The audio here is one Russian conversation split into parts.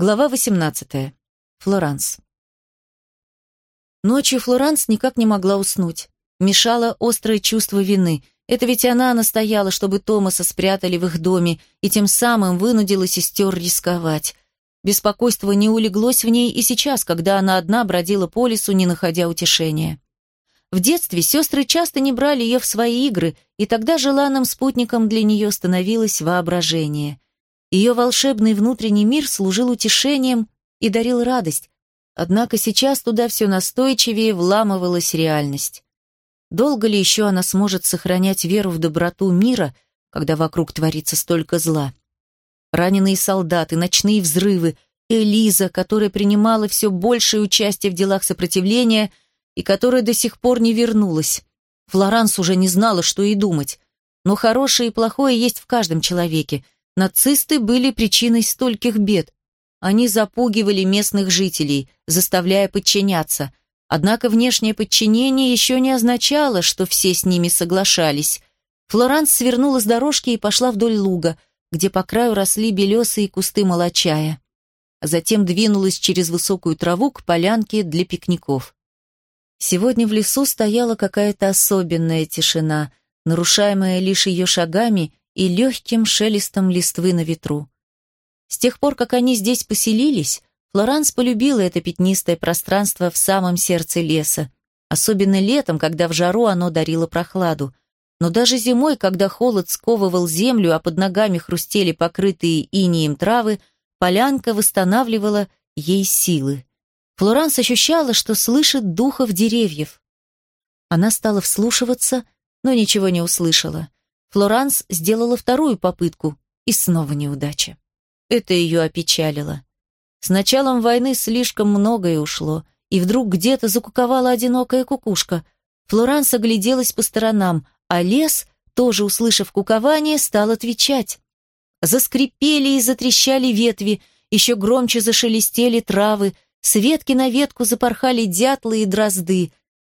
Глава 18. Флоранс. Ночью Флоранс никак не могла уснуть. Мешало острое чувство вины. Это ведь она настояла, чтобы Томаса спрятали в их доме, и тем самым вынудила сестер рисковать. Беспокойство не улеглось в ней и сейчас, когда она одна бродила по лесу, не находя утешения. В детстве сестры часто не брали ее в свои игры, и тогда желанным спутником для нее становилось воображение – ее волшебный внутренний мир служил утешением и дарил радость, однако сейчас туда все настойчивее вламывалась реальность. Долго ли еще она сможет сохранять веру в доброту мира, когда вокруг творится столько зла? Раненые солдаты, ночные взрывы, Элиза, которая принимала все большее участие в делах сопротивления и которая до сих пор не вернулась. Флоранс уже не знала, что и думать. Но хорошее и плохое есть в каждом человеке – Нацисты были причиной стольких бед. Они запугивали местных жителей, заставляя подчиняться. Однако внешнее подчинение еще не означало, что все с ними соглашались. Флоранс свернула с дорожки и пошла вдоль луга, где по краю росли белесые кусты молочая. Затем двинулась через высокую траву к полянке для пикников. Сегодня в лесу стояла какая-то особенная тишина, нарушаемая лишь ее шагами и легким шелестом листвы на ветру. С тех пор, как они здесь поселились, Флоранс полюбила это пятнистое пространство в самом сердце леса, особенно летом, когда в жару оно дарило прохладу. Но даже зимой, когда холод сковывал землю, а под ногами хрустели покрытые инием травы, полянка восстанавливала ей силы. Флоранс ощущала, что слышит духов деревьев. Она стала вслушиваться, но ничего не услышала. Флоранс сделала вторую попытку, и снова неудача. Это ее опечалило. С началом войны слишком многое ушло, и вдруг где-то закуковала одинокая кукушка. Флоранс огляделась по сторонам, а лес, тоже услышав кукование, стал отвечать. Заскрипели и затрещали ветви, еще громче зашелестели травы, с ветки на ветку запорхали дятлы и дрозды.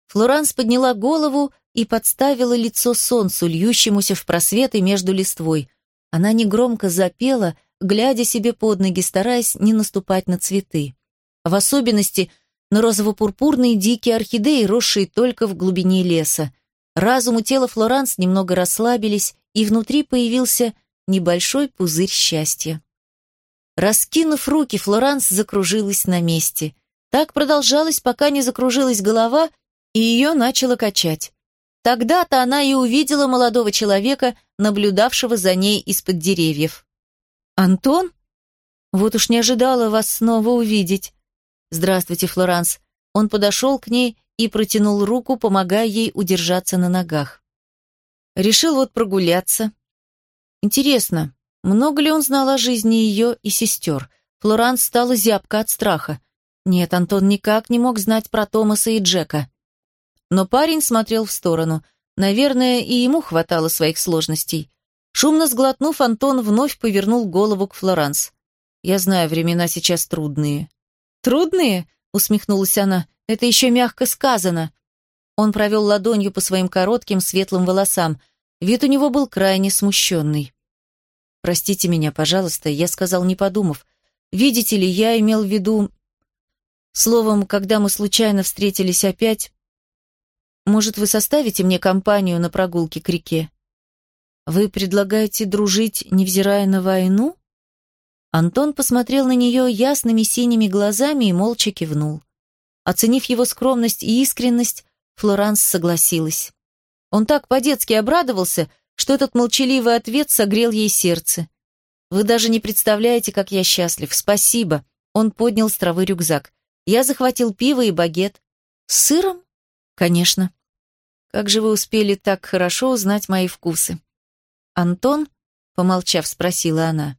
Флоранс подняла голову и подставила лицо солнцу, льющемуся в просветы между листвой. Она негромко запела, глядя себе под ноги, стараясь не наступать на цветы. В особенности на розово-пурпурные дикие орхидеи, росшие только в глубине леса. Разум и тело Флоранс немного расслабились, и внутри появился небольшой пузырь счастья. Раскинув руки, Флоранс закружилась на месте. Так продолжалось, пока не закружилась голова, и ее начало качать. Тогда-то она и увидела молодого человека, наблюдавшего за ней из-под деревьев. «Антон? Вот уж не ожидала вас снова увидеть». «Здравствуйте, Флоранс». Он подошел к ней и протянул руку, помогая ей удержаться на ногах. Решил вот прогуляться. Интересно, много ли он знал о жизни ее и сестер? Флоранс стала зябка от страха. Нет, Антон никак не мог знать про Томаса и Джека. Но парень смотрел в сторону. Наверное, и ему хватало своих сложностей. Шумно сглотнув, Антон вновь повернул голову к Флоранс. «Я знаю, времена сейчас трудные». «Трудные?» — усмехнулась она. «Это еще мягко сказано». Он провел ладонью по своим коротким светлым волосам. Вид у него был крайне смущенный. «Простите меня, пожалуйста», — я сказал, не подумав. «Видите ли, я имел в виду...» Словом, когда мы случайно встретились опять, может, вы составите мне компанию на прогулке к реке? Вы предлагаете дружить, невзирая на войну? Антон посмотрел на нее ясными синими глазами и молча кивнул. Оценив его скромность и искренность, Флоранс согласилась. Он так по-детски обрадовался, что этот молчаливый ответ согрел ей сердце. «Вы даже не представляете, как я счастлив. Спасибо!» Он поднял с травы рюкзак. «Я захватил пиво и багет. С сыром?» «Конечно. Как же вы успели так хорошо узнать мои вкусы?» «Антон?» — помолчав, спросила она.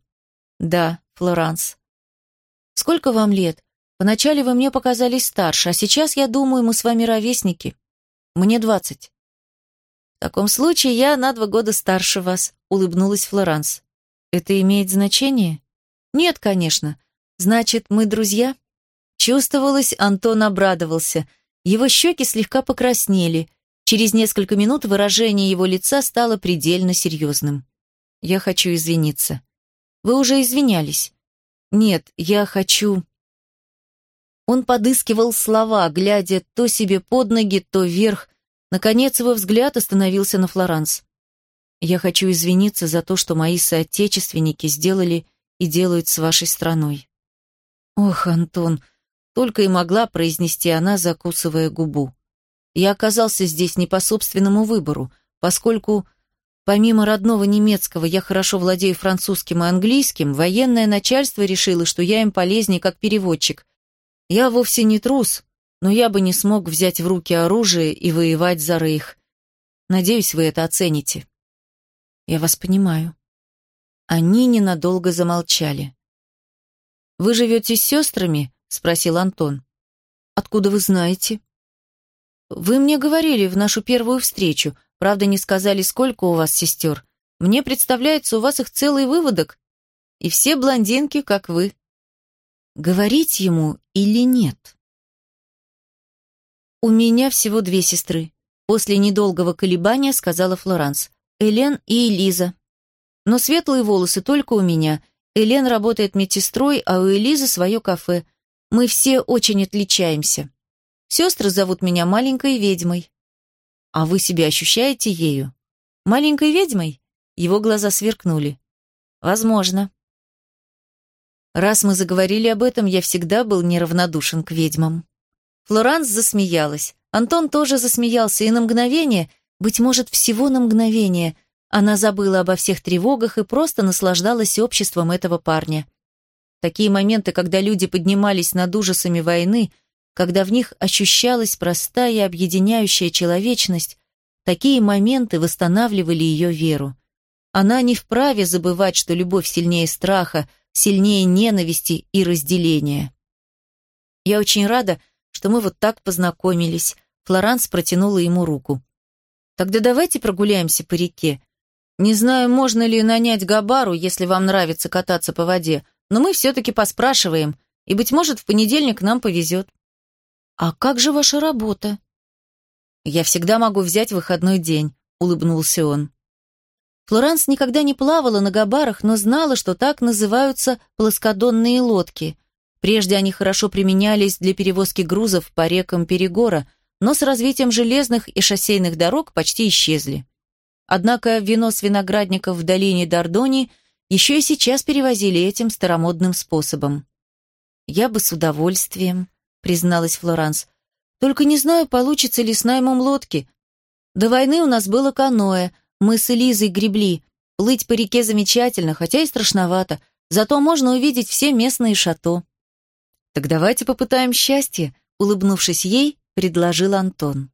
«Да, Флоранс». «Сколько вам лет? Вначале вы мне показались старше, а сейчас, я думаю, мы с вами ровесники. Мне двадцать». «В таком случае я на два года старше вас», — улыбнулась Флоранс. «Это имеет значение?» «Нет, конечно. Значит, мы друзья?» Чувствовалось, Антон обрадовался. Его щеки слегка покраснели — Через несколько минут выражение его лица стало предельно серьезным. «Я хочу извиниться». «Вы уже извинялись». Нет, я хочу... Он подыскивал слова, глядя то себе под ноги, то вверх. Наконец его взгляд остановился на Флоранс. «Я хочу извиниться за то, что мои соотечественники сделали и делают с вашей страной». «Ох, Антон», — только и могла произнести она, закусывая губу. «Я оказался здесь не по собственному выбору, поскольку Помимо родного немецкого, я хорошо владею французским и английским, военное начальство решило, что я им полезнее как переводчик. Я вовсе не трус, но я бы не смог взять в руки оружие и воевать за Рейх. Надеюсь, вы это оцените. Я вас понимаю. Они ненадолго замолчали. «Вы живете с сестрами?» — спросил Антон. «Откуда вы знаете?» «Вы мне говорили в нашу первую встречу. Правда, не сказали, сколько у вас сестер. Мне представляется, у вас их целый выводок. И все блондинки, как вы. Говорить ему или нет? У меня всего две сестры. После недолгого колебания сказала Флоранс. Элен и Элиза. Но светлые волосы только у меня. Элен работает медсестрой, а у Элизы свое кафе. Мы все очень отличаемся. Сестры зовут меня маленькой ведьмой. А вы себя ощущаете ею? Маленькой ведьмой? Его глаза сверкнули. Возможно. Раз мы заговорили об этом, я всегда был неравнодушен к ведьмам. Флоранс засмеялась. Антон тоже засмеялся, и на мгновение, быть может, всего на мгновение, она забыла обо всех тревогах и просто наслаждалась обществом этого парня. Такие моменты, когда люди поднимались над ужасами войны, когда в них ощущалась простая объединяющая человечность, такие моменты восстанавливали ее веру. Она не вправе забывать, что любовь сильнее страха, сильнее ненависти и разделения. Я очень рада, что мы вот так познакомились. Флоранс протянула ему руку. Тогда давайте прогуляемся по реке. Не знаю, можно ли нанять Габару, если вам нравится кататься по воде, но мы все-таки поспрашиваем, и, быть может, в понедельник нам повезет. «А как же ваша работа?» «Я всегда могу взять выходной день», — улыбнулся он. Флоранс никогда не плавала на габарах, но знала, что так называются плоскодонные лодки. Прежде они хорошо применялись для перевозки грузов по рекам Перегора, но с развитием железных и шоссейных дорог почти исчезли. Однако вино с виноградников в долине Дордони еще и сейчас перевозили этим старомодным способом. Я бы с удовольствием, призналась Флоранс. «Только не знаю, получится ли с наймом лодки. До войны у нас было каноэ, мы с Элизой гребли. Плыть по реке замечательно, хотя и страшновато, зато можно увидеть все местные шато». «Так давайте попытаем счастье», — улыбнувшись ей, предложил Антон.